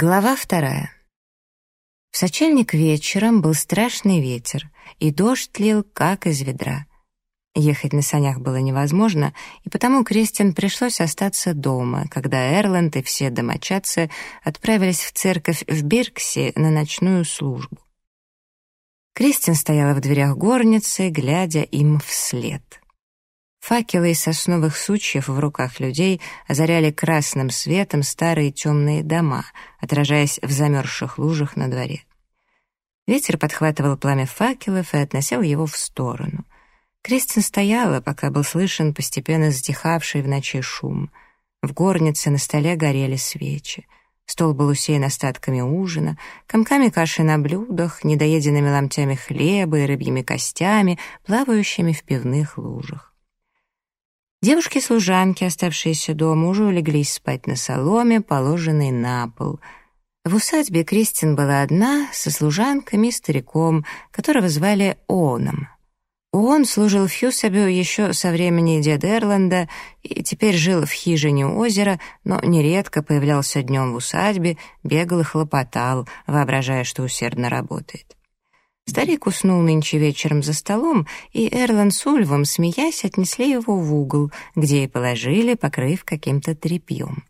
Глава вторая. В сочельник вечером был страшный ветер, и дождь лил, как из ведра. Ехать на санях было невозможно, и потому Кристин пришлось остаться дома, когда Эрланд и все домочадцы отправились в церковь в Бирксе на ночную службу. Кристин стояла в дверях горницы, глядя им вслед. Факелы из сосновых сучьев в руках людей озаряли красным светом старые темные дома, отражаясь в замерзших лужах на дворе. Ветер подхватывал пламя факелов и относил его в сторону. Кристин стояла, пока был слышен постепенно затихавший в ночи шум. В горнице на столе горели свечи. Стол был усеян остатками ужина, комками каши на блюдах, недоеденными ломтями хлеба и рыбьими костями, плавающими в пивных лужах. Девушки-служанки, оставшиеся дома, уже улеглись спать на соломе, положенной на пол. В усадьбе Кристин была одна, со служанками и стариком, которого звали Оном. Он служил в Хьюсабю еще со времени деда Эрланда и теперь жил в хижине у озера, но нередко появлялся днем в усадьбе, бегал и хлопотал, воображая, что усердно работает. Старик уснул нынче вечером за столом, и Эрлан с Ульвом, смеясь, отнесли его в угол, где и положили, покрыв каким-то тряпьем.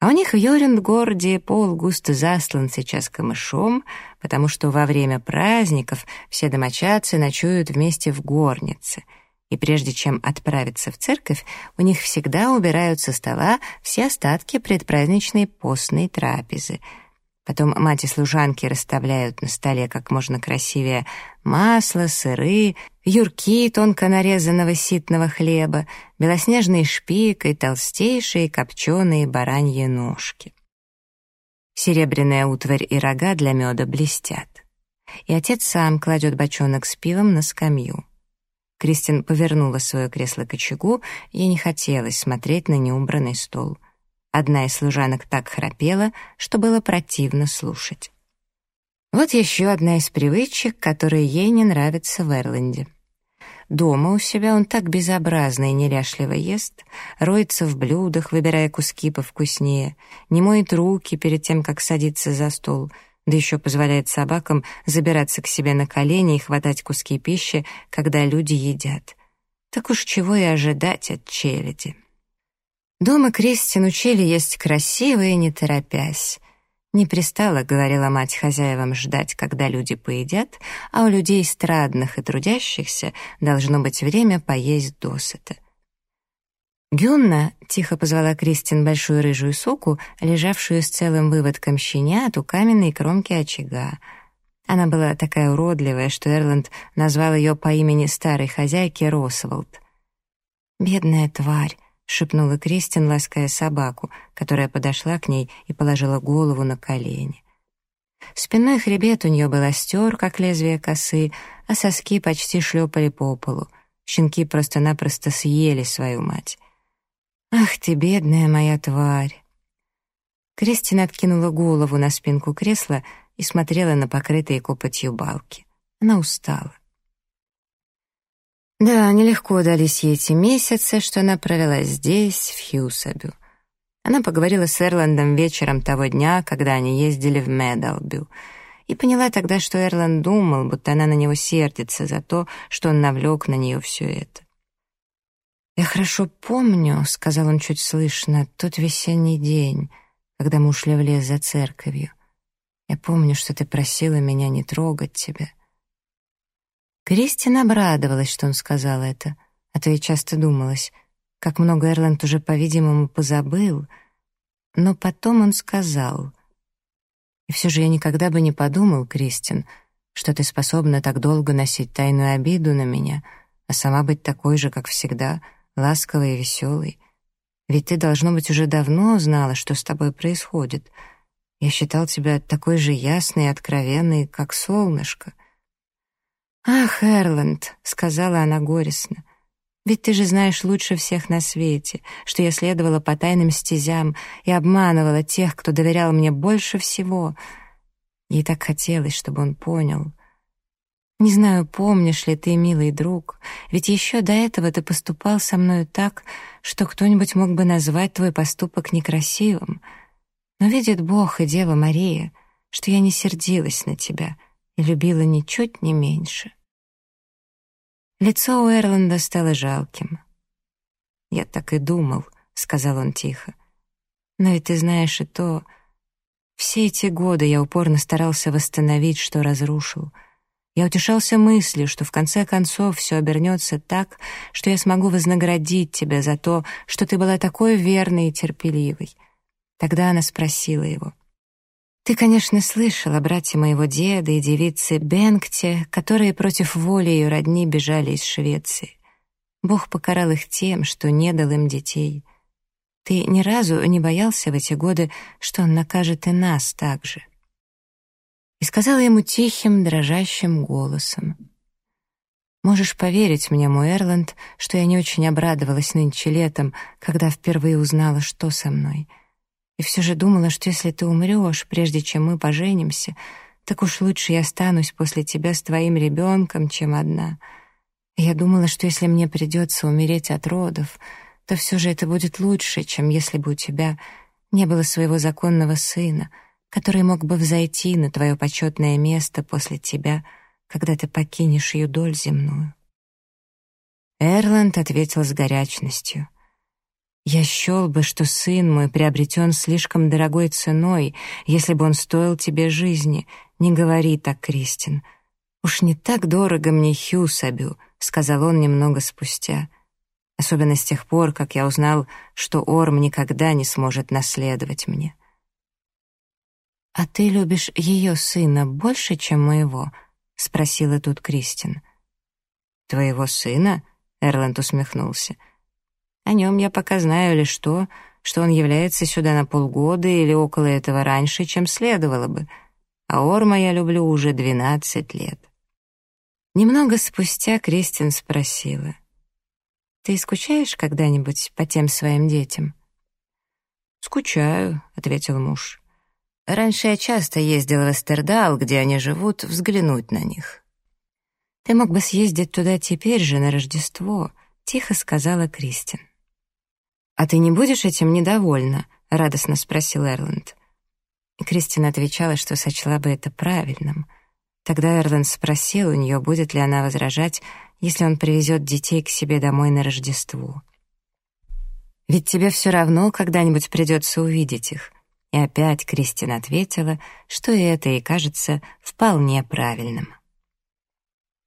А у них в Йорюндгорде пол густо заслан сейчас камышом, потому что во время праздников все домочадцы ночуют вместе в горнице, и прежде чем отправиться в церковь, у них всегда убирают со стола все остатки предпраздничной постной трапезы — Потом мать и служанки расставляют на столе как можно красивее масло, сыры, юрки тонко нарезанного ситного хлеба, белоснежный шпик и толстейшие копченые бараньи ножки. Серебряная утварь и рога для меда блестят. И отец сам кладет бочонок с пивом на скамью. Кристин повернула свое кресло к очагу, ей не хотелось смотреть на неубранный стол — Одна из служанок так храпела, что было противно слушать. Вот еще одна из привычек, которые ей не нравятся в Эрленде. Дома у себя он так безобразно и неряшливо ест, роется в блюдах, выбирая куски повкуснее, не моет руки перед тем, как садиться за стол, да еще позволяет собакам забираться к себе на колени и хватать куски пищи, когда люди едят. Так уж чего и ожидать от челяди. Дома Кристин учили есть красиво и не торопясь. Не пристало, говорила мать хозяевам, ждать, когда люди поедят, а у людей страдных и трудящихся должно быть время поесть досыта. Гюнна тихо позвала Кристин большую рыжую суку, лежавшую с целым выводком щенят у каменной кромки очага. Она была такая уродливая, что Эрланд назвал ее по имени старой хозяйки Росволд. «Бедная тварь», шепнула Кристин, лаская собаку, которая подошла к ней и положила голову на колени. Спинной хребет у нее был остер, как лезвие косы, а соски почти шлепали по полу. Щенки просто-напросто съели свою мать. «Ах ты, бедная моя тварь!» Кристин откинула голову на спинку кресла и смотрела на покрытые копотью балки. Она устала. Да, нелегко дались ей эти месяцы, что она провела здесь, в Хьюсабю. Она поговорила с Эрландом вечером того дня, когда они ездили в Медалбю, и поняла тогда, что Эрланд думал, будто она на него сердится за то, что он навлек на нее все это. «Я хорошо помню», — сказал он чуть слышно, — «тот весенний день, когда мы ушли в лес за церковью. Я помню, что ты просила меня не трогать тебя». Кристин обрадовалась, что он сказал это, а то ей часто думалось, как много Эрланд уже, по-видимому, позабыл. Но потом он сказал, «И все же я никогда бы не подумал, Кристин, что ты способна так долго носить тайную обиду на меня, а сама быть такой же, как всегда, ласковой и веселой. Ведь ты, должно быть, уже давно знала, что с тобой происходит. Я считал тебя такой же ясной и откровенной, как солнышко. «Ах, Эрланд», — сказала она горестно, — «ведь ты же знаешь лучше всех на свете, что я следовала по тайным стезям и обманывала тех, кто доверял мне больше всего. Ей так хотелось, чтобы он понял. Не знаю, помнишь ли ты, милый друг, ведь еще до этого ты поступал со мною так, что кто-нибудь мог бы назвать твой поступок некрасивым. Но видит Бог и Дева Мария, что я не сердилась на тебя любила ничуть не меньше. Лицо у Эрланда стало жалким. «Я так и думал», — сказал он тихо. «Но и ты знаешь и то...» Все эти годы я упорно старался восстановить, что разрушил. Я утешался мыслью, что в конце концов все обернется так, что я смогу вознаградить тебя за то, что ты была такой верной и терпеливой. Тогда она спросила его. «Ты, конечно, слышал о брате моего деда и девице Бенгте, которые против воли ее родни бежали из Швеции. Бог покарал их тем, что не дал им детей. Ты ни разу не боялся в эти годы, что он накажет и нас так же?» И сказала ему тихим, дрожащим голосом. «Можешь поверить мне, мой Эрланд, что я не очень обрадовалась нынче летом, когда впервые узнала, что со мной. И все же думала, что если ты умрешь, прежде чем мы поженимся, так уж лучше я останусь после тебя с твоим ребенком, чем одна. Я думала, что если мне придется умереть от родов, то все же это будет лучше, чем если бы у тебя не было своего законного сына, который мог бы взойти на твое почетное место после тебя, когда ты покинешь юдоль земную. Эрланд ответил с горячностью. «Я счел бы, что сын мой приобретен слишком дорогой ценой, если бы он стоил тебе жизни. Не говори так, Кристин. Уж не так дорого мне Хьюсабю», — сказал он немного спустя особенно с тех пор, как я узнал, что Орм никогда не сможет наследовать мне. «А ты любишь ее сына больше, чем моего?» — спросила тут Кристин. «Твоего сына?» — Эрланд усмехнулся. «О нем я пока знаю лишь то, что он является сюда на полгода или около этого раньше, чем следовало бы, а Орма я люблю уже двенадцать лет». Немного спустя Кристин спросила. Ты скучаешь когда-нибудь по тем своим детям?» «Скучаю», — ответил муж. «Раньше я часто ездил в Эстердал, где они живут, взглянуть на них». «Ты мог бы съездить туда теперь же, на Рождество», — тихо сказала Кристин. «А ты не будешь этим недовольна?» — радостно спросил Эрланд. Кристин отвечала, что сочла бы это правильным. Тогда Эрланд спросил у нее, будет ли она возражать, если он привезет детей к себе домой на Рождество. Ведь тебе все равно когда-нибудь придется увидеть их. И опять Кристина ответила, что и это ей кажется вполне правильным.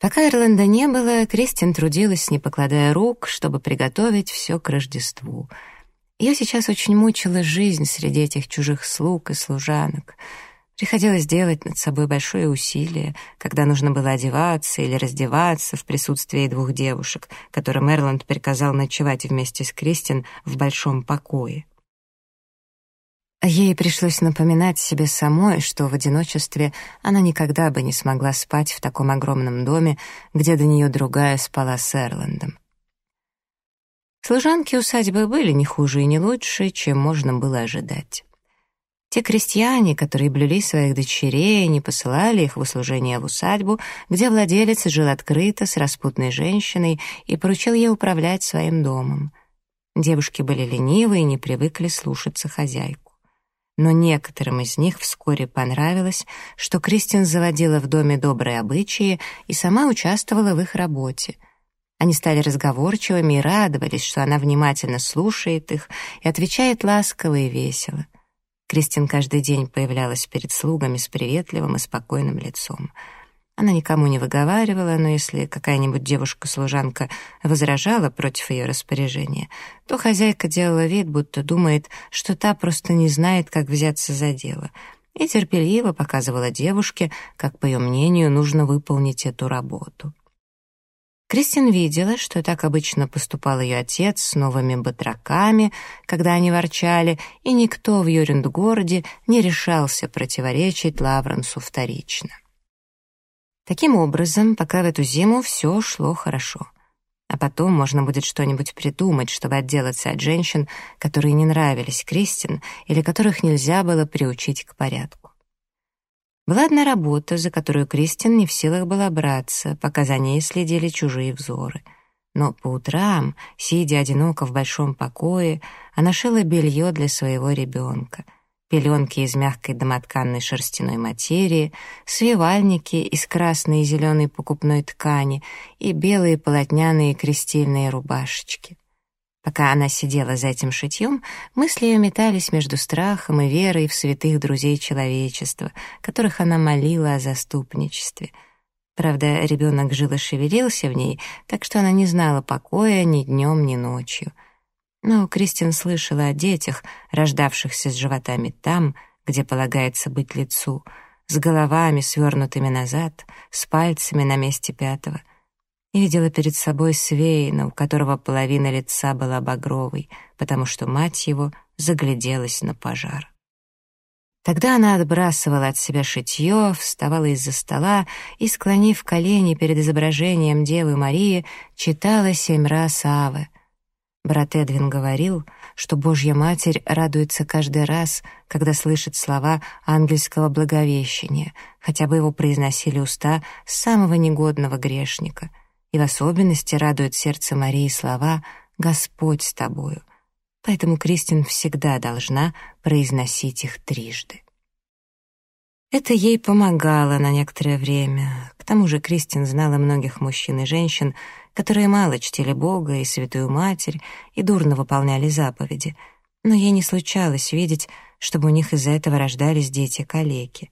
Пока Ирланда не было, Кристин трудилась, не покладая рук, чтобы приготовить все к Рождеству. Ее сейчас очень мучила жизнь среди этих чужих слуг и служанок — Приходилось делать над собой большое усилие, когда нужно было одеваться или раздеваться в присутствии двух девушек, которым Эрланд приказал ночевать вместе с Кристин в большом покое. Ей пришлось напоминать себе самой, что в одиночестве она никогда бы не смогла спать в таком огромном доме, где до нее другая спала с Эрландом. Служанки усадьбы были не хуже и не лучше, чем можно было ожидать. Те крестьяне, которые блюли своих дочерей, не посылали их в услужение в усадьбу, где владелец жил открыто с распутной женщиной и поручил ей управлять своим домом. Девушки были ленивы и не привыкли слушаться хозяйку. Но некоторым из них вскоре понравилось, что Кристин заводила в доме добрые обычаи и сама участвовала в их работе. Они стали разговорчивыми и радовались, что она внимательно слушает их и отвечает ласково и весело. Кристин каждый день появлялась перед слугами с приветливым и спокойным лицом. Она никому не выговаривала, но если какая-нибудь девушка-служанка возражала против ее распоряжения, то хозяйка делала вид, будто думает, что та просто не знает, как взяться за дело, и терпеливо показывала девушке, как, по ее мнению, нужно выполнить эту работу. Кристин видела, что так обычно поступал ее отец с новыми батраками, когда они ворчали, и никто в Юринд-городе не решался противоречить Лавренсу вторично. Таким образом, пока в эту зиму все шло хорошо. А потом можно будет что-нибудь придумать, чтобы отделаться от женщин, которые не нравились Кристин или которых нельзя было приучить к порядку. Была одна работа, за которую Кристин не в силах была браться, пока за ней следили чужие взоры. Но по утрам, сидя одиноко в большом покое, она шила белье для своего ребенка. Пеленки из мягкой домотканной шерстяной материи, свивальники из красной и зеленой покупной ткани и белые полотняные крестильные рубашечки. Пока она сидела за этим шитьем, мысли ее метались между страхом и верой в святых друзей человечества, которых она молила о заступничестве. Правда, ребенок жил и шевелился в ней, так что она не знала покоя ни днем, ни ночью — но Кристин слышала о детях, рождавшихся с животами там, где полагается быть лицу, с головами, свернутыми назад, с пальцами на месте пятого. И видела перед собой Свейна, у которого половина лица была багровой, потому что мать его загляделась на пожар. Тогда она отбрасывала от себя шитье, вставала из-за стола и, склонив колени перед изображением Девы Марии, читала семь раз Аве, Брат Эдвин говорил, что Божья Матерь радуется каждый раз, когда слышит слова ангельского благовещения, хотя бы его произносили уста самого негодного грешника, и в особенности радует сердце Марии слова «Господь с тобою». Поэтому Кристин всегда должна произносить их трижды. Это ей помогало на некоторое время. К тому же Кристин знала многих мужчин и женщин, которые мало чтили Бога и Святую Матерь и дурно выполняли заповеди, но ей не случалось видеть, чтобы у них из-за этого рождались дети-калеки.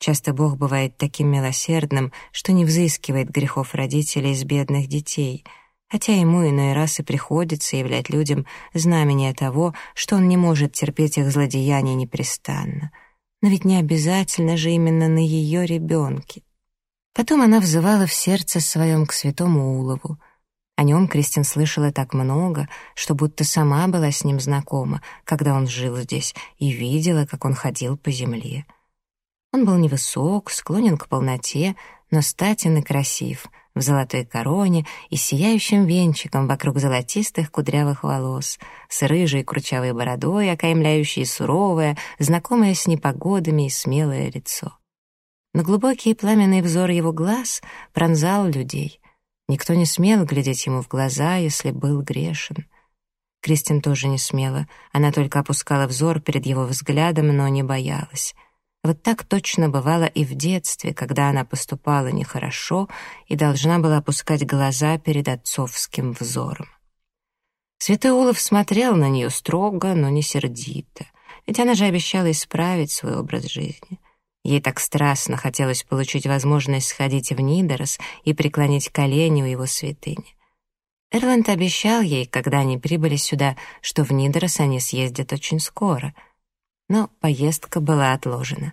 Часто Бог бывает таким милосердным, что не взыскивает грехов родителей из бедных детей, хотя ему иной раз и приходится являть людям знамение того, что он не может терпеть их злодеяний непрестанно. Но ведь не обязательно же именно на ее ребенке. Потом она взывала в сердце своем к святому Улову. О нем Кристин слышала так много, что будто сама была с ним знакома, когда он жил здесь, и видела, как он ходил по земле. Он был невысок, склонен к полноте, но статен и красив, в золотой короне и сияющим венчиком вокруг золотистых кудрявых волос, с рыжей кручавой бородой, окаймляющей суровое, знакомое с непогодами и смелое лицо но глубокий пламенный взор его глаз пронзал людей. Никто не смел глядеть ему в глаза, если был грешен. Кристин тоже не смела, она только опускала взор перед его взглядом, но не боялась. Вот так точно бывало и в детстве, когда она поступала нехорошо и должна была опускать глаза перед отцовским взором. Святой Олаф смотрел на нее строго, но не сердито, ведь она же обещала исправить свой образ жизни. Ей так страстно хотелось получить возможность сходить в Нидерос и преклонить колени у его святыни. Эрланд обещал ей, когда они прибыли сюда, что в Нидерос они съездят очень скоро. Но поездка была отложена.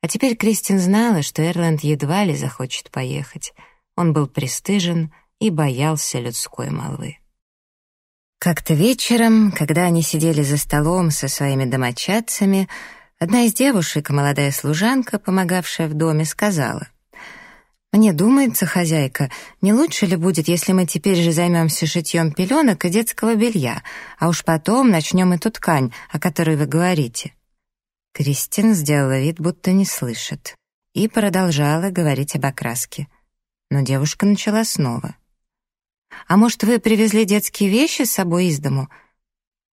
А теперь Кристин знала, что Эрланд едва ли захочет поехать. Он был пристыжен и боялся людской молвы. Как-то вечером, когда они сидели за столом со своими домочадцами, Одна из девушек, молодая служанка, помогавшая в доме, сказала, «Мне думается, хозяйка, не лучше ли будет, если мы теперь же займемся шитьем пеленок и детского белья, а уж потом начнем эту ткань, о которой вы говорите?» Кристин сделала вид, будто не слышит, и продолжала говорить об окраске. Но девушка начала снова. «А может, вы привезли детские вещи с собой из дому?»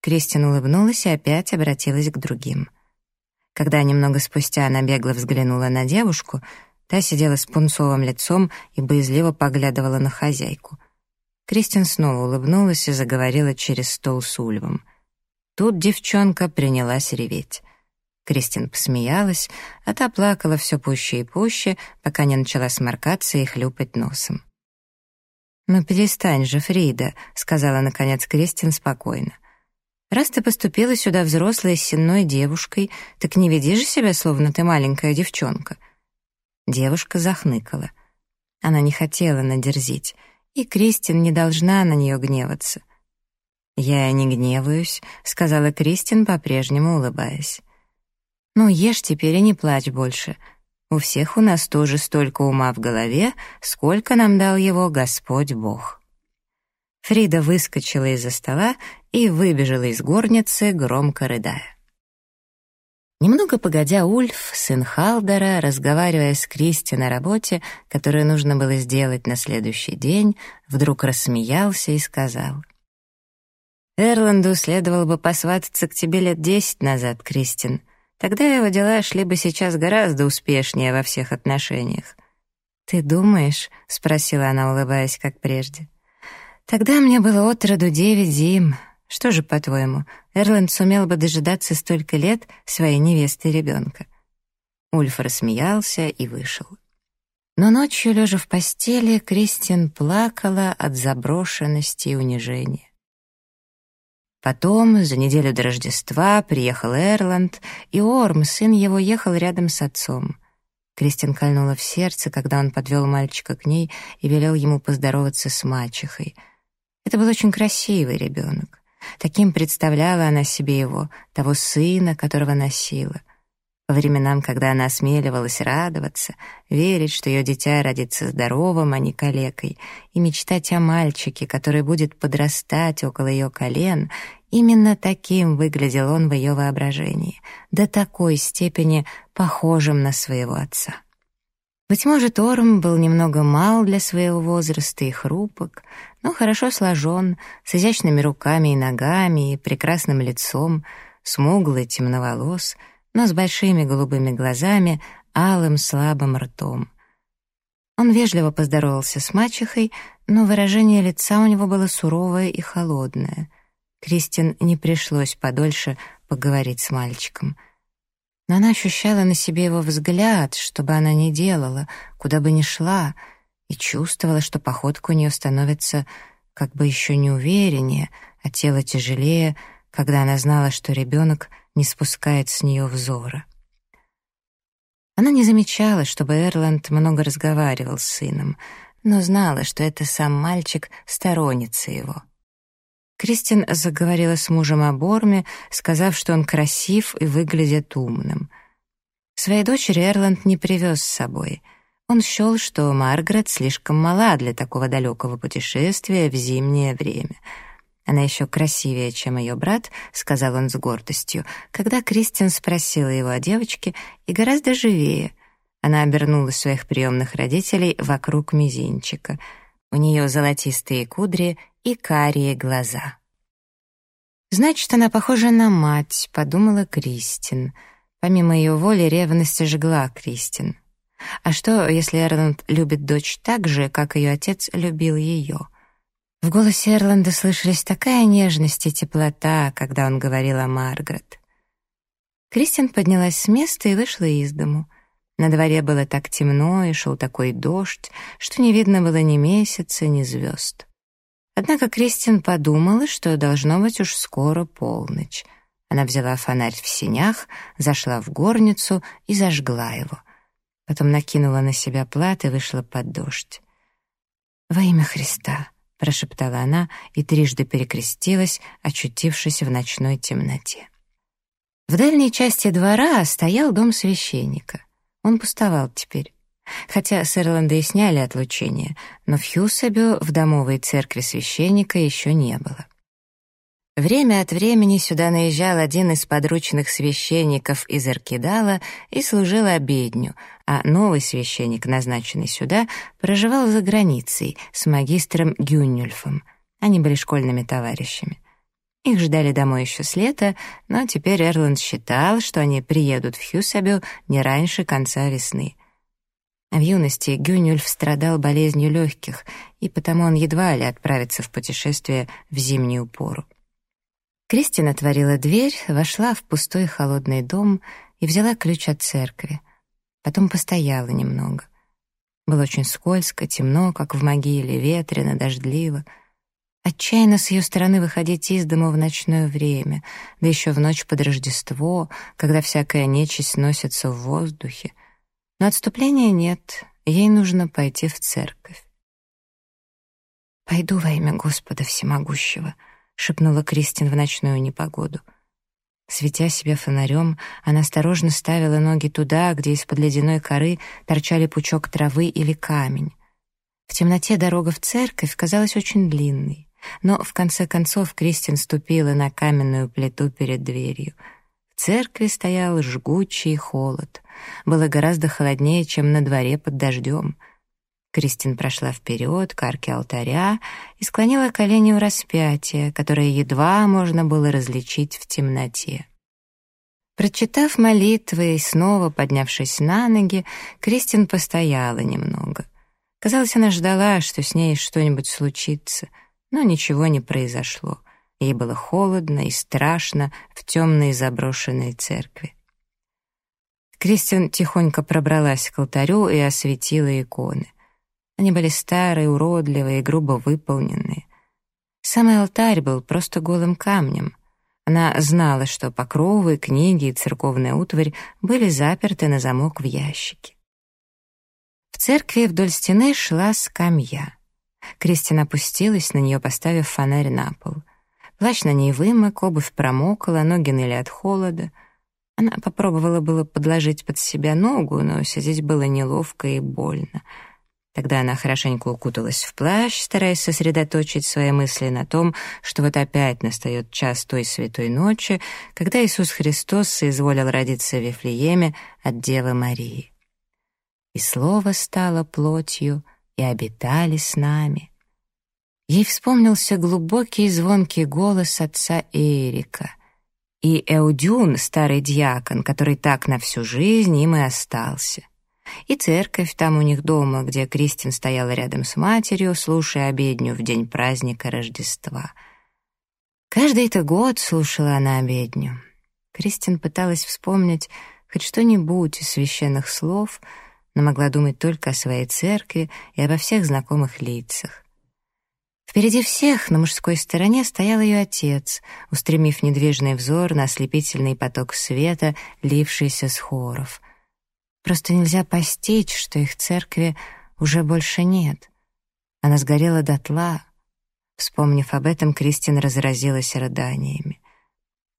Кристин улыбнулась и опять обратилась к другим. Когда немного спустя она бегло взглянула на девушку, та сидела с пунцовым лицом и боязливо поглядывала на хозяйку. Кристин снова улыбнулась и заговорила через стол с Ульвом. Тут девчонка принялась реветь. Кристин посмеялась, а та плакала все пуще и пуще, пока не начала сморкаться и хлюпать носом. «Ну перестань же, Фрида», — сказала наконец Кристин спокойно. Раз ты поступила сюда взрослой сенной девушкой, так не веди же себя, словно ты маленькая девчонка». Девушка захныкала. Она не хотела надерзить, и Кристин не должна на нее гневаться. «Я не гневаюсь», — сказала Кристин, по-прежнему улыбаясь. «Ну, ешь теперь и не плачь больше. У всех у нас тоже столько ума в голове, сколько нам дал его Господь Бог». Фрида выскочила из-за стола и выбежала из горницы, громко рыдая. Немного погодя, Ульф, сын Халдера, разговаривая с Кристи на работе, которую нужно было сделать на следующий день, вдруг рассмеялся и сказал. «Эрланду следовало бы посвататься к тебе лет десять назад, Кристин. Тогда его дела шли бы сейчас гораздо успешнее во всех отношениях. «Ты думаешь?» — спросила она, улыбаясь, как прежде. «Тогда мне было от роду девять зим. Что же, по-твоему, Эрланд сумел бы дожидаться столько лет своей невесты и ребенка?» Ульф рассмеялся и вышел. Но ночью, лежа в постели, Кристин плакала от заброшенности и унижения. Потом, за неделю до Рождества, приехал Эрланд, и Орм, сын его, ехал рядом с отцом. Кристин кольнула в сердце, когда он подвел мальчика к ней и велел ему поздороваться с мачехой. Это был очень красивый ребенок. Таким представляла она себе его, того сына, которого носила. По временам, когда она осмеливалась радоваться, верить, что ее дитя родится здоровым, а не калекой, и мечтать о мальчике, который будет подрастать около ее колен, именно таким выглядел он в ее воображении, до такой степени похожим на своего отца. Быть может, Орм был немного мал для своего возраста и хрупок, но хорошо сложен, с изящными руками и ногами и прекрасным лицом, смуглый, темноволос — но с большими голубыми глазами, алым слабым ртом. Он вежливо поздоровался с мачехой, но выражение лица у него было суровое и холодное. Кристин не пришлось подольше поговорить с мальчиком. Но она ощущала на себе его взгляд, что бы она ни делала, куда бы ни шла, и чувствовала, что походка у нее становится как бы еще неувереннее, а тело тяжелее, когда она знала, что ребенок не спускает с нее взора. Она не замечала, чтобы Эрланд много разговаривал с сыном, но знала, что это сам мальчик сторонница его. Кристин заговорила с мужем о Борме, сказав, что он красив и выглядит умным. Своей дочери Эрланд не привез с собой. Он счел, что Маргарет слишком мала для такого далекого путешествия в зимнее время — она еще красивее, чем ее брат, сказал он с гордостью, когда Кристин спросила его о девочке, и гораздо живее. Она обернула своих приемных родителей вокруг мизинчика. У нее золотистые кудри и карие глаза. «Значит, она похожа на мать», — подумала Кристин. Помимо ее воли, ревность жгла Кристин. А что, если Эрланд любит дочь так же, как ее отец любил ее? В голосе Эрланда слышались такая нежность и теплота, когда он говорил о Маргарет. Кристин поднялась с места и вышла из дому. На дворе было так темно и шел такой дождь, что не видно было ни месяца, ни звезд. Однако Кристин подумала, что должно быть уж скоро полночь. Она взяла фонарь в синях, зашла в горницу и зажгла его. Потом накинула на себя плат и вышла под дождь. «Во имя Христа!» прошептала она и трижды перекрестилась, очутившись в ночной темноте. В дальней части двора стоял дом священника. Он пустовал теперь. Хотя с Ирланда и сняли отлучение, но в Хьюсабю в домовой церкви священника еще не было. Время от времени сюда наезжал один из подручных священников из Аркидала и служил обедню, а новый священник, назначенный сюда, проживал за границей с магистром Гюннюльфом. Они были школьными товарищами. Их ждали домой еще с лета, но теперь Эрланд считал, что они приедут в Хьюсабю не раньше конца весны. В юности Гюнюльф страдал болезнью легких, и потому он едва ли отправится в путешествие в зимнюю пору. Кристина отворила дверь, вошла в пустой холодный дом и взяла ключ от церкви. Потом постояла немного. Было очень скользко, темно, как в могиле, ветрено, дождливо. Отчаянно с ее стороны выходить из дома в ночное время, да еще в ночь под Рождество, когда всякая нечисть носится в воздухе. Но отступления нет, ей нужно пойти в церковь. «Пойду во имя Господа Всемогущего», шепнула Кристин в ночную непогоду. Светя себе фонарем, она осторожно ставила ноги туда, где из-под ледяной коры торчали пучок травы или камень. В темноте дорога в церковь казалась очень длинной, но в конце концов Кристин ступила на каменную плиту перед дверью. В церкви стоял жгучий холод. Было гораздо холоднее, чем на дворе под дождем — Кристин прошла вперед к арке алтаря и склонила колени у распятия, которое едва можно было различить в темноте. Прочитав молитвы и снова поднявшись на ноги, Кристин постояла немного. Казалось, она ждала, что с ней что-нибудь случится, но ничего не произошло. Ей было холодно и страшно в темной заброшенной церкви. Кристин тихонько пробралась к алтарю и осветила иконы. Они были старые, уродливые, грубо выполненные. Самый алтарь был просто голым камнем. Она знала, что покровы, книги и церковная утварь были заперты на замок в ящике. В церкви вдоль стены шла скамья. Кристина опустилась на нее, поставив фонарь на пол. Плащ на ней вымок, обувь промокла, ноги ныли от холода. Она попробовала было подложить под себя ногу, но сидеть было неловко и больно. Тогда она хорошенько укуталась в плащ, стараясь сосредоточить свои мысли на том, что вот опять настает час той святой ночи, когда Иисус Христос соизволил родиться в Вифлееме от Девы Марии. «И Слово стало плотью, и обитали с нами». Ей вспомнился глубокий звонкий голос отца Эрика. И Эудюн, старый диакон, который так на всю жизнь им и остался. И церковь там у них дома, где Кристин стояла рядом с матерью, слушая обедню в день праздника Рождества. Каждый это год слушала она обедню. Кристин пыталась вспомнить хоть что-нибудь из священных слов, но могла думать только о своей церкви и обо всех знакомых лицах. Впереди всех на мужской стороне стоял ее отец, устремив недвижный взор на ослепительный поток света, лившийся с хоров. Просто нельзя постичь, что их церкви уже больше нет. Она сгорела дотла. Вспомнив об этом, Кристин разразилась рыданиями.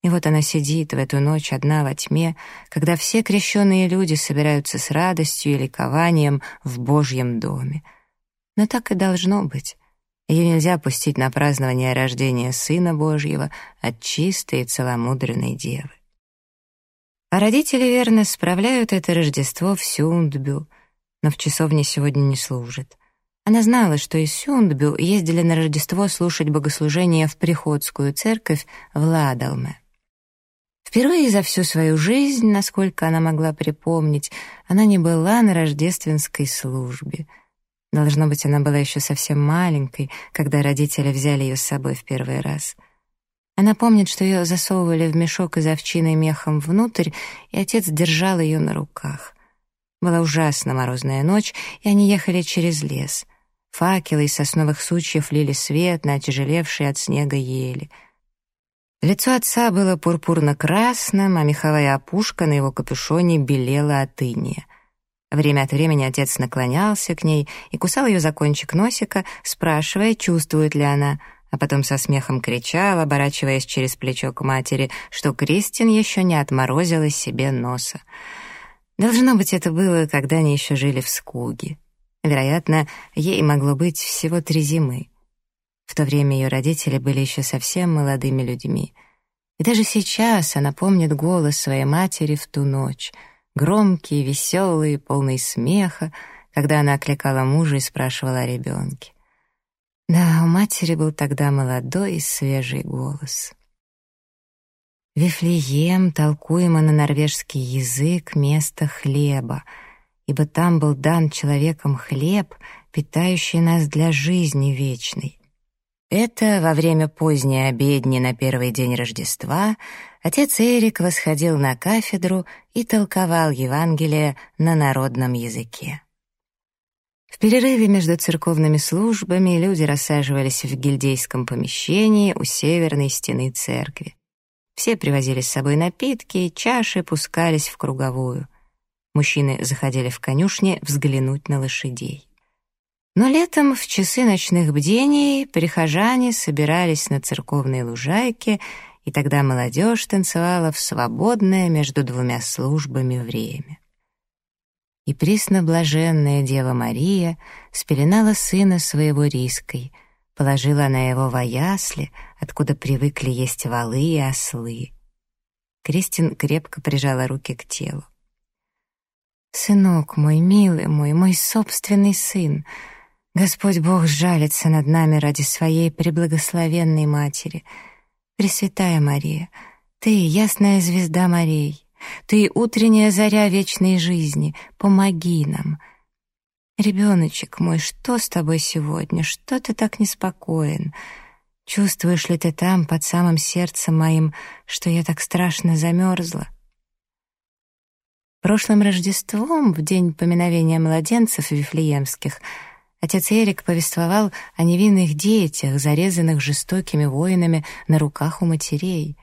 И вот она сидит в эту ночь одна во тьме, когда все крещенные люди собираются с радостью и ликованием в Божьем доме. Но так и должно быть. Ее нельзя пустить на празднование рождения Сына Божьего от чистой и целомудренной девы. А родители, верно, справляют это Рождество в Сюндбю, но в часовне сегодня не служат. Она знала, что из Сюндбю ездили на Рождество слушать богослужение в приходскую церковь в Ладалме. Впервые за всю свою жизнь, насколько она могла припомнить, она не была на рождественской службе — Должно быть, она была еще совсем маленькой, когда родители взяли ее с собой в первый раз. Она помнит, что ее засовывали в мешок из овчины мехом внутрь, и отец держал ее на руках. Была ужасно морозная ночь, и они ехали через лес. Факелы из сосновых сучьев лили свет на отяжелевшие от снега ели. Лицо отца было пурпурно-красным, а меховая опушка на его капюшоне белела от иния. Время от времени отец наклонялся к ней и кусал ее за кончик носика, спрашивая, чувствует ли она, а потом со смехом кричал, оборачиваясь через плечо к матери, что Кристин еще не отморозила себе носа. Должно быть, это было, когда они еще жили в Скуге. Вероятно, ей могло быть всего три зимы. В то время ее родители были еще совсем молодыми людьми. И даже сейчас она помнит голос своей матери в ту ночь — громкий, веселый, полный смеха, когда она окликала мужа и спрашивала о ребенке. Да, у матери был тогда молодой и свежий голос. Вифлеем, толкуемо на норвежский язык, место хлеба, ибо там был дан человеком хлеб, питающий нас для жизни вечной. Это во время поздней обедни на первый день Рождества отец Эрик восходил на кафедру и толковал Евангелие на народном языке. В перерыве между церковными службами люди рассаживались в гильдейском помещении у северной стены церкви. Все привозили с собой напитки, чаши пускались в круговую. Мужчины заходили в конюшни взглянуть на лошадей. Но летом в часы ночных бдений прихожане собирались на церковной лужайке, и тогда молодежь танцевала в свободное между двумя службами время. И пресноблаженная Дева Мария спеленала сына своего риской, положила на его во ясли, откуда привыкли есть валы и ослы. Кристин крепко прижала руки к телу. «Сынок мой, милый мой, мой собственный сын!» Господь Бог жалится над нами ради своей преблагословенной Матери. Пресвятая Мария, Ты — ясная звезда морей, Ты утренняя заря вечной жизни, помоги нам. Ребеночек мой, что с тобой сегодня? Что ты так неспокоен? Чувствуешь ли ты там, под самым сердцем моим, что я так страшно замерзла? Прошлым Рождеством, в день поминовения младенцев Вифлеемских, отец Эрик повествовал о невинных детях, зарезанных жестокими воинами на руках у матерей.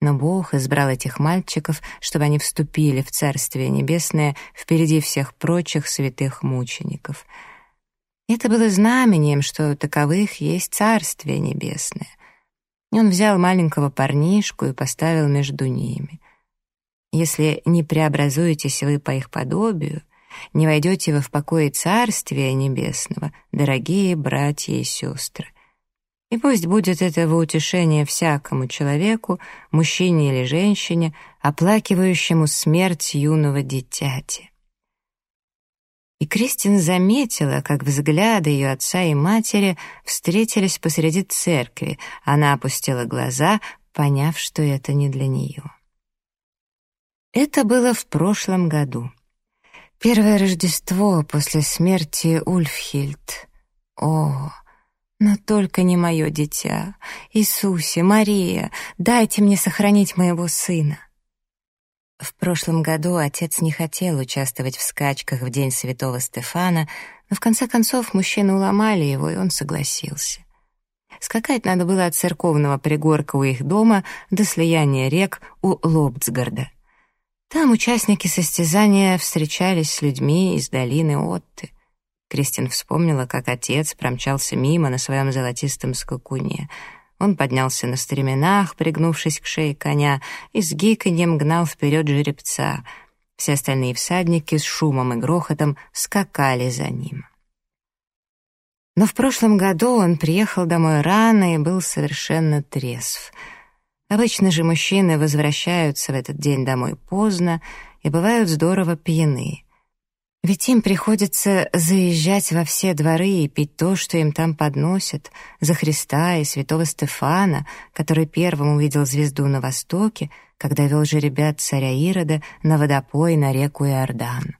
Но Бог избрал этих мальчиков, чтобы они вступили в Царствие Небесное впереди всех прочих святых мучеников. Это было знамением, что таковых есть Царствие Небесное. И он взял маленького парнишку и поставил между ними — если не преобразуетесь вы по их подобию, не войдете вы в покой Царствия Небесного, дорогие братья и сестры. И пусть будет это во утешение всякому человеку, мужчине или женщине, оплакивающему смерть юного дитяти. И Кристин заметила, как взгляды ее отца и матери встретились посреди церкви. Она опустила глаза, поняв, что это не для нее. Это было в прошлом году. Первое Рождество после смерти Ульфхильд. О, но только не мое дитя. Иисусе, Мария, дайте мне сохранить моего сына. В прошлом году отец не хотел участвовать в скачках в день святого Стефана, но в конце концов мужчины уломали его, и он согласился. Скакать надо было от церковного пригорка у их дома до слияния рек у Лобцгарда. Там участники состязания встречались с людьми из долины Отты. Кристин вспомнила, как отец промчался мимо на своем золотистом скакуне. Он поднялся на стременах, пригнувшись к шее коня, и с гиканьем гнал вперед жеребца. Все остальные всадники с шумом и грохотом скакали за ним. Но в прошлом году он приехал домой рано и был совершенно трезв — Обычно же мужчины возвращаются в этот день домой поздно и бывают здорово пьяны. Ведь им приходится заезжать во все дворы и пить то, что им там подносят, за Христа и святого Стефана, который первым увидел звезду на востоке, когда вел же ребят царя Ирода на водопой на реку Иордан.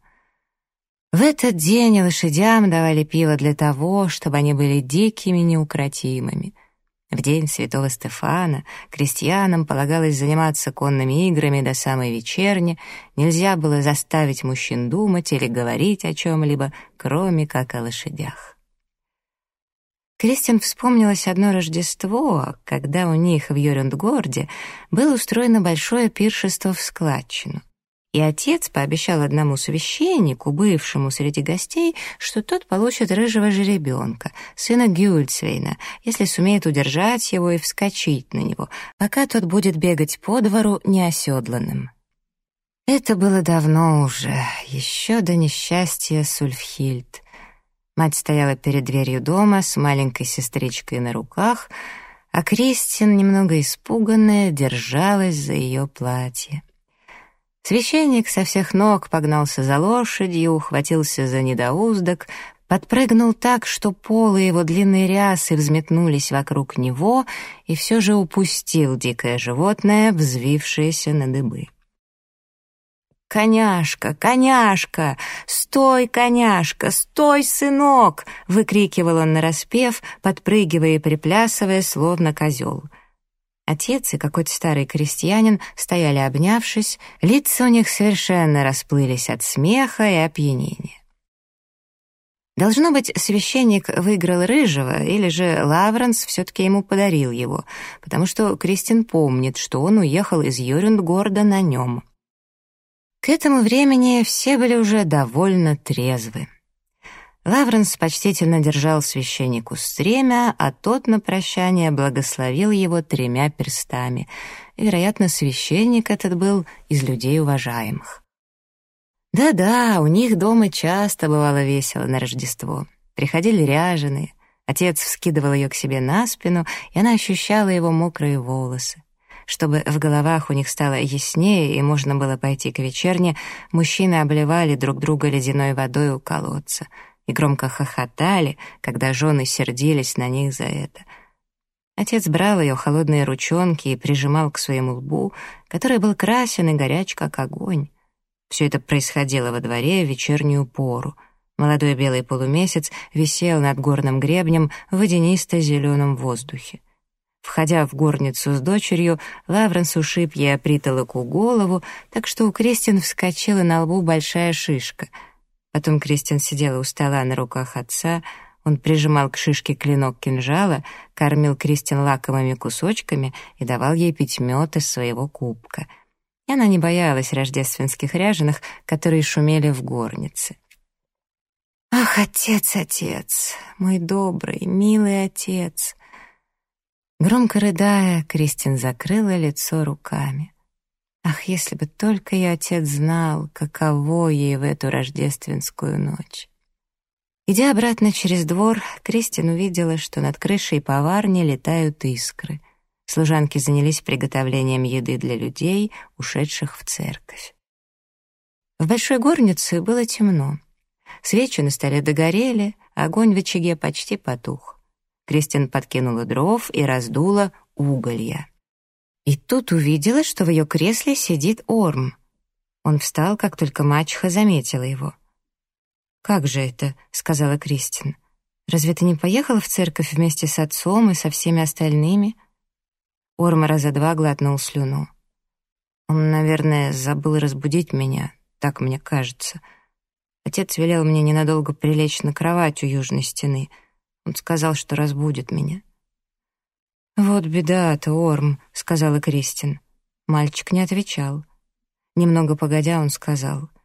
В этот день лошадям давали пиво для того, чтобы они были дикими неукротимыми — в день святого Стефана крестьянам полагалось заниматься конными играми до самой вечерни, нельзя было заставить мужчин думать или говорить о чем-либо, кроме как о лошадях. Кристин вспомнилось одно Рождество, когда у них в Йорюндгорде было устроено большое пиршество в складчину. И отец пообещал одному священнику, бывшему среди гостей, что тот получит рыжего жеребенка, сына Гюльцвейна, если сумеет удержать его и вскочить на него, пока тот будет бегать по двору неоседланным. Это было давно уже, еще до несчастья Сульфхильд. Мать стояла перед дверью дома с маленькой сестричкой на руках, а Кристин, немного испуганная, держалась за ее платье. Священник со всех ног погнался за лошадью, ухватился за недоуздок, подпрыгнул так, что полы его длинной рясы взметнулись вокруг него и все же упустил дикое животное, взвившееся на дыбы. «Коняшка, коняшка! Стой, коняшка! Стой, сынок!» — выкрикивал он нараспев, подпрыгивая и приплясывая, словно козел — Отец и какой-то старый крестьянин стояли обнявшись, лица у них совершенно расплылись от смеха и опьянения. Должно быть, священник выиграл рыжего, или же Лавренс все-таки ему подарил его, потому что Кристин помнит, что он уехал из Йорюндгорда на нем. К этому времени все были уже довольно трезвы. Лавренс почтительно держал священнику стремя, а тот на прощание благословил его тремя перстами. Вероятно, священник этот был из людей уважаемых. Да-да, у них дома часто бывало весело на Рождество. Приходили ряженые. Отец вскидывал ее к себе на спину, и она ощущала его мокрые волосы. Чтобы в головах у них стало яснее и можно было пойти к вечерне, мужчины обливали друг друга ледяной водой у колодца — и громко хохотали, когда жены сердились на них за это. Отец брал ее холодные ручонки и прижимал к своему лбу, который был красен и горяч, как огонь. Все это происходило во дворе в вечернюю пору. Молодой белый полумесяц висел над горным гребнем в водянисто-зеленом воздухе. Входя в горницу с дочерью, Лавренс ушиб ей притолоку голову, так что у Кристин вскочила на лбу большая шишка. Потом Кристин сидела у стола на руках отца — он прижимал к шишке клинок кинжала, кормил Кристин лакомыми кусочками и давал ей пить мед из своего кубка. И она не боялась рождественских ряженых, которые шумели в горнице. «Ах, отец, отец, мой добрый, милый отец!» Громко рыдая, Кристин закрыла лицо руками. Ах, если бы только ее отец знал, каково ей в эту рождественскую ночь. Идя обратно через двор, Кристин увидела, что над крышей поварни летают искры. Служанки занялись приготовлением еды для людей, ушедших в церковь. В большой горнице было темно. Свечи на столе догорели, огонь в очаге почти потух. Кристин подкинула дров и раздула уголья. И тут увидела, что в ее кресле сидит Орм. Он встал, как только мачеха заметила его — «Как же это?» — сказала Кристин. «Разве ты не поехала в церковь вместе с отцом и со всеми остальными?» Орма раза два глотнул слюну. «Он, наверное, забыл разбудить меня, так мне кажется. Отец велел мне ненадолго прилечь на кровать у южной стены. Он сказал, что разбудит меня». «Вот беда-то, Орм», — сказала Кристин. Мальчик не отвечал. Немного погодя, он сказал —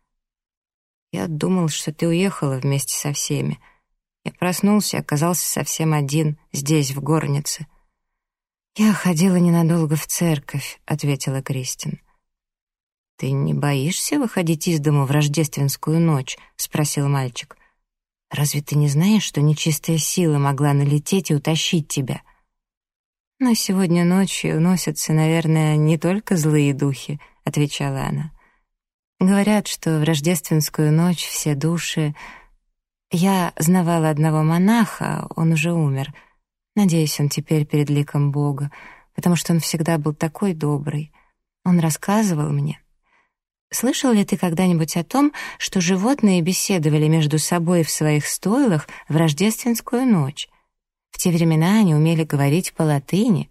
я думал, что ты уехала вместе со всеми. Я проснулся и оказался совсем один, здесь, в горнице. «Я ходила ненадолго в церковь», — ответила Кристин. «Ты не боишься выходить из дома в рождественскую ночь?» — спросил мальчик. «Разве ты не знаешь, что нечистая сила могла налететь и утащить тебя?» «Но сегодня ночью носятся, наверное, не только злые духи», — отвечала она. Говорят, что в рождественскую ночь все души... Я знавала одного монаха, он уже умер. Надеюсь, он теперь перед ликом Бога, потому что он всегда был такой добрый. Он рассказывал мне. Слышал ли ты когда-нибудь о том, что животные беседовали между собой в своих стойлах в рождественскую ночь? В те времена они умели говорить по латыни.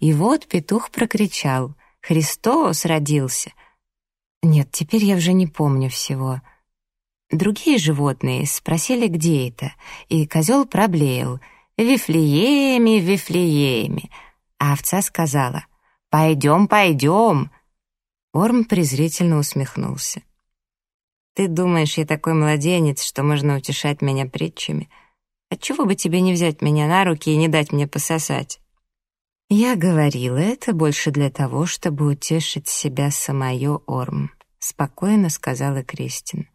И вот петух прокричал «Христос родился!» Нет, теперь я уже не помню всего. Другие животные спросили, где это, и козел проблеял «В Вифлееме, в Вифлееме», а овца сказала «Пойдем, пойдем». Орм презрительно усмехнулся. «Ты думаешь, я такой младенец, что можно утешать меня притчами? Отчего бы тебе не взять меня на руки и не дать мне пососать?» Я говорила это больше для того, чтобы утешить себя самое Орм, спокойно сказала Кристин.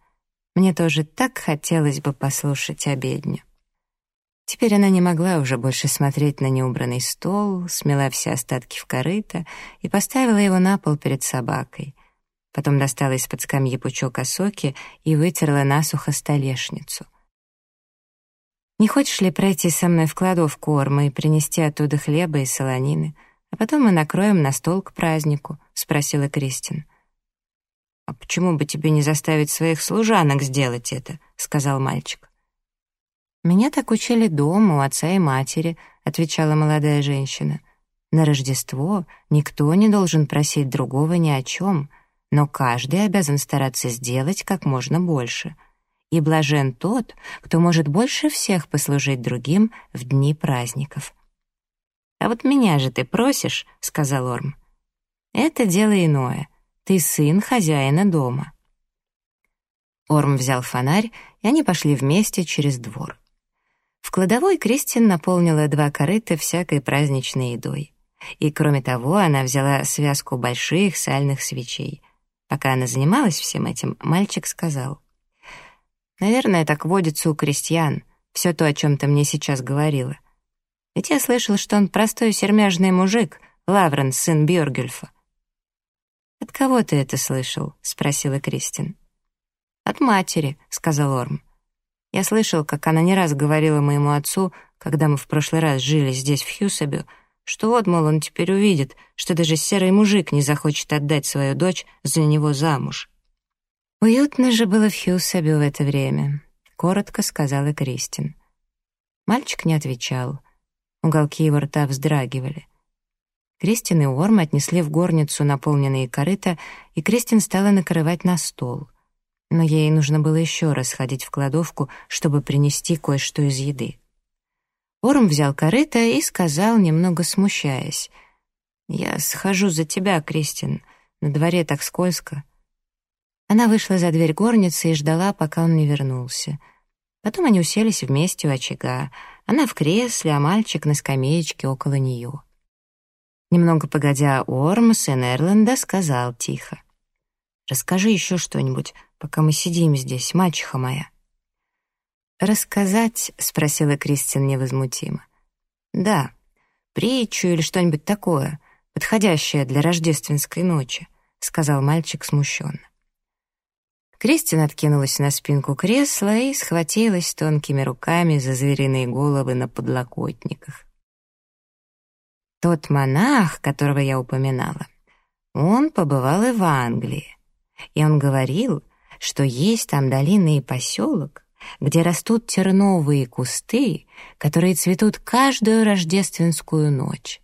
Мне тоже так хотелось бы послушать обедню. Теперь она не могла уже больше смотреть на неубранный стол, смела все остатки в корыто и поставила его на пол перед собакой. Потом достала из-под скамьи пучок осоки и вытерла насухо столешницу — не хочешь ли пройти со мной в кладовку Орма и принести оттуда хлеба и солонины, а потом мы накроем на стол к празднику?» — спросила Кристин. «А почему бы тебе не заставить своих служанок сделать это?» — сказал мальчик. «Меня так учили дома, у отца и матери», — отвечала молодая женщина. «На Рождество никто не должен просить другого ни о чем, но каждый обязан стараться сделать как можно больше» и блажен тот, кто может больше всех послужить другим в дни праздников. «А вот меня же ты просишь», — сказал Орм. «Это дело иное. Ты сын хозяина дома». Орм взял фонарь, и они пошли вместе через двор. В кладовой Кристин наполнила два корыта всякой праздничной едой. И, кроме того, она взяла связку больших сальных свечей. Пока она занималась всем этим, мальчик сказал — Наверное, так водится у крестьян. Все то, о чем ты мне сейчас говорила. Ведь я слышал, что он простой сермяжный мужик, Лаврен, сын Бьоргюльфа. «От кого ты это слышал?» — спросила Кристин. «От матери», — сказал Орм. «Я слышал, как она не раз говорила моему отцу, когда мы в прошлый раз жили здесь, в Хьюсабю, что вот, мол, он теперь увидит, что даже серый мужик не захочет отдать свою дочь за него замуж. Уютно же было в Хьюсабе в это время, коротко сказала Кристин. Мальчик не отвечал. Уголки его рта вздрагивали. Кристин и Уорм отнесли в горницу наполненные корыта, и Кристин стала накрывать на стол. Но ей нужно было еще раз ходить в кладовку, чтобы принести кое-что из еды. Уорм взял корыто и сказал, немного смущаясь, «Я схожу за тебя, Кристин. На дворе так скользко». Она вышла за дверь горницы и ждала, пока он не вернулся. Потом они уселись вместе у очага. Она в кресле, а мальчик на скамеечке около нее. Немного погодя, Уорм, сын Эрленда, сказал тихо. «Расскажи еще что-нибудь, пока мы сидим здесь, мачеха моя». «Рассказать?» — спросила Кристин невозмутимо. «Да, притчу или что-нибудь такое, подходящее для рождественской ночи», — сказал мальчик смущенно. Кристин откинулась на спинку кресла и схватилась тонкими руками за звериные головы на подлокотниках. Тот монах, которого я упоминала, он побывал и в Англии, и он говорил, что есть там долина и поселок, где растут терновые кусты, которые цветут каждую рождественскую ночь.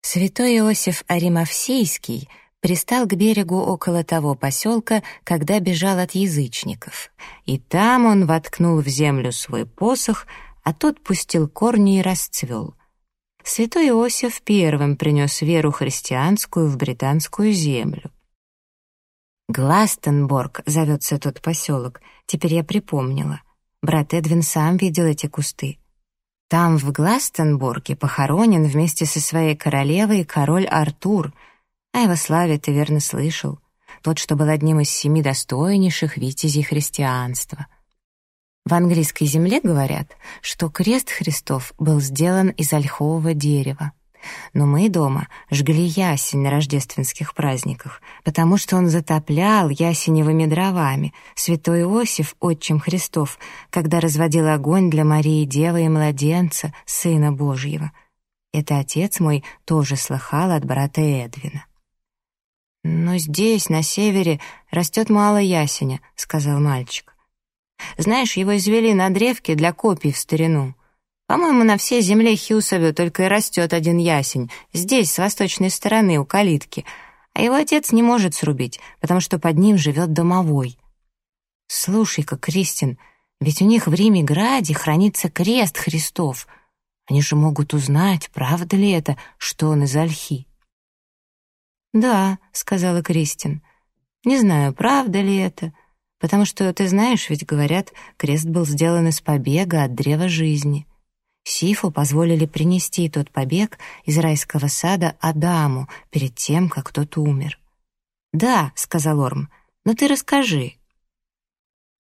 Святой Иосиф Аримовсийский пристал к берегу около того поселка, когда бежал от язычников, и там он воткнул в землю свой посох, а тот пустил корни и расцвел — святой Иосиф первым принес веру христианскую в британскую землю. Гластенборг зовется тот поселок, теперь я припомнила. Брат Эдвин сам видел эти кусты. Там, в Гластенбурге, похоронен вместе со своей королевой король Артур. О его славе ты верно слышал. Тот, что был одним из семи достойнейших витязей христианства. В английской земле говорят, что крест Христов был сделан из ольхового дерева. Но мы дома жгли ясень на рождественских праздниках, потому что он затоплял ясеневыми дровами, святой Иосиф, отчим Христов, когда разводил огонь для Марии Девы и младенца, Сына Божьего. Это отец мой тоже слыхал от брата Эдвина. «Но здесь, на севере, растет мало ясеня», — сказал мальчик. Знаешь, его извели на древке для копий в старину. По-моему, на всей земле Хьюсове только и растет один ясень, здесь, с восточной стороны, у калитки, а его отец не может срубить, потому что под ним живет домовой. Слушай-ка, Кристин, ведь у них в Риме-Граде хранится крест Христов. Они же могут узнать, правда ли это, что он из ольхи. «Да», — сказала Кристин, — «не знаю, правда ли это, — Потому что, ты знаешь, ведь, говорят, крест был сделан из побега от древа жизни. Сифу позволили принести тот побег из райского сада Адаму перед тем, как тот умер. «Да», — сказал Орм, — «но ты расскажи».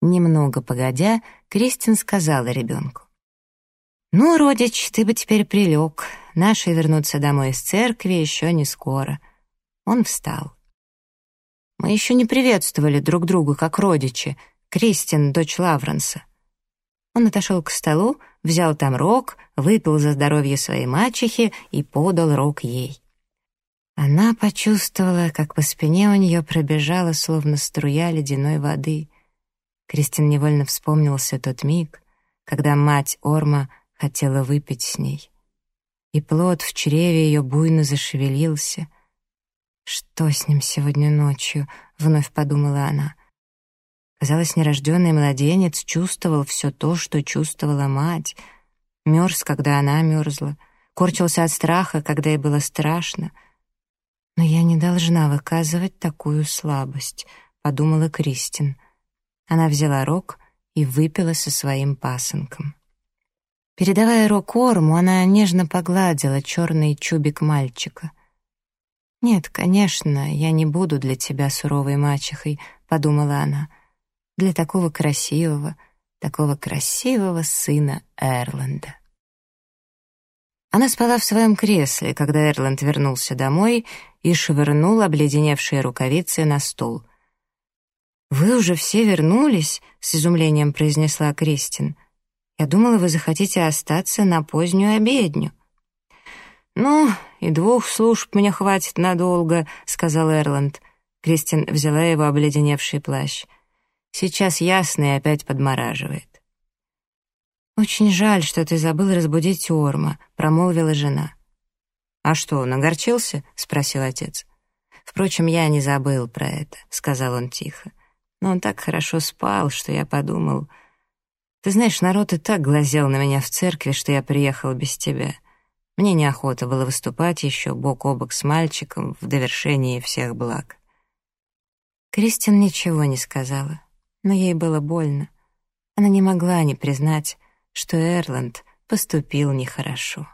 Немного погодя, Кристин сказала ребенку. «Ну, родич, ты бы теперь прилег. Наши вернутся домой из церкви еще не скоро». Он встал. Мы еще не приветствовали друг друга как родичи. Кристин, дочь Лавренса. Он отошел к столу, взял там рог, выпил за здоровье своей мачехи и подал рог ей. Она почувствовала, как по спине у нее пробежала, словно струя ледяной воды. Кристин невольно вспомнился тот миг, когда мать Орма хотела выпить с ней. И плод в чреве ее буйно зашевелился — «Что с ним сегодня ночью?» — вновь подумала она. Казалось, нерожденный младенец чувствовал все то, что чувствовала мать. Мерз, когда она мерзла, корчился от страха, когда ей было страшно. «Но я не должна выказывать такую слабость», — подумала Кристин. Она взяла рог и выпила со своим пасынком. Передавая рог Орму, она нежно погладила черный чубик мальчика. «Нет, конечно, я не буду для тебя суровой мачехой», — подумала она. «Для такого красивого, такого красивого сына Эрланда». Она спала в своем кресле, когда Эрланд вернулся домой и швырнул обледеневшие рукавицы на стол. «Вы уже все вернулись?» — с изумлением произнесла Кристин. «Я думала, вы захотите остаться на позднюю обедню». «Ну, и двух служб мне хватит надолго», — сказал Эрланд. Кристин взяла его обледеневший плащ. «Сейчас ясно и опять подмораживает». «Очень жаль, что ты забыл разбудить Орма», — промолвила жена. «А что, он огорчился?» — спросил отец. «Впрочем, я не забыл про это», — сказал он тихо. «Но он так хорошо спал, что я подумал...» «Ты знаешь, народ и так глазел на меня в церкви, что я приехал без тебя». Мне неохота было выступать еще бок о бок с мальчиком в довершении всех благ. Кристин ничего не сказала, но ей было больно. Она не могла не признать, что Эрланд поступил нехорошо.